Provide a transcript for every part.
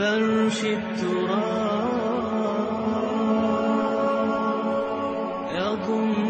فرش التراب يضمني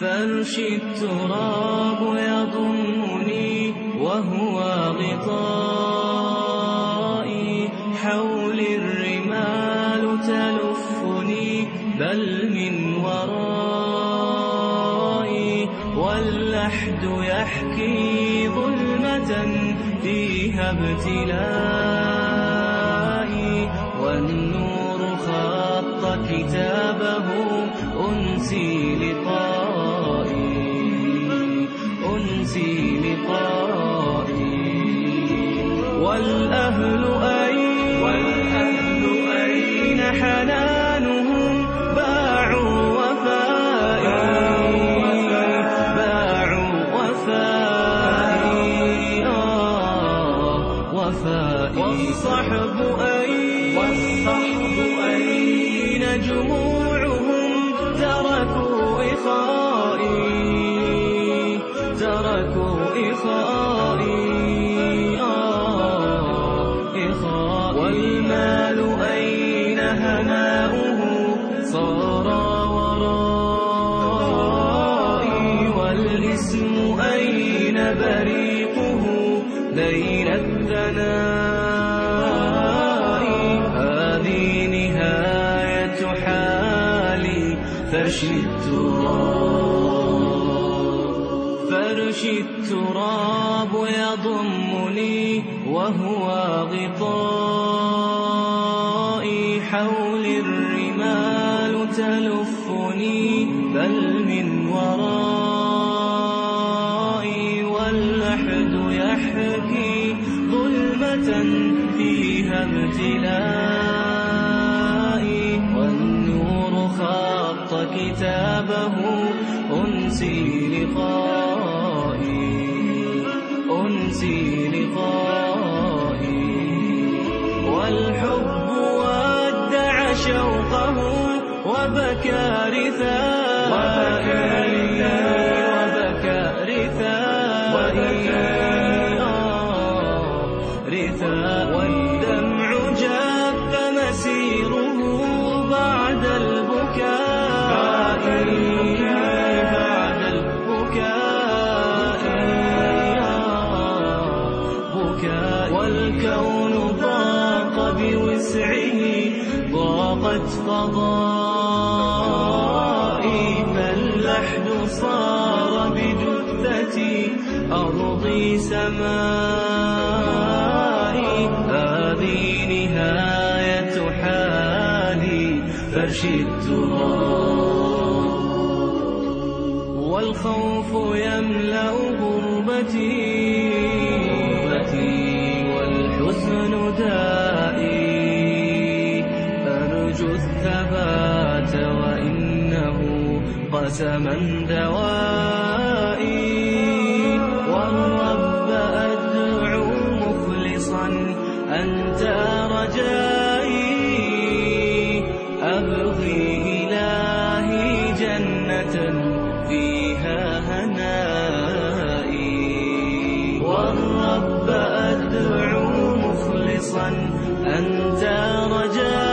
فرش التراب يضمني وهو غطائي. حول الرمال تلفني بل من ورائي. واللحد يحكي ظلمة فيها ابتلائي. والنور خط كتابه أنسي لقائي. حنانهم باعوا وفائي. باعوا وفائي. آه وفائي والصحب أين؟ والصحب أين؟ جموعهم تركوا إخائي. تركوا إخائي. والاسم أين بريقه بين الثناء؟ هذه نهاية حالي فرش التراب فرش التراب يضمني وهو غطائي. حول الرمال تلفني بل من ورائي فيها ابتلائي والنور خط كتابه أنسي لقائي أنسي لقائي. والحب ودع شوقه وبكى رثائي وبكى رثائي آه، والكون ضاق بوسعه ضاقت فضائي. فاللحد صار بجثتي أرضي سمائي. هذه نهاية حالي فرش التراب والخوف يملأ غربتي. قسما دوائي والرب أدعو مخلصا أنت رجائي. أبغي إلهي جنة فيها هنائي. والرب أدعو مخلصا أنت رجائي.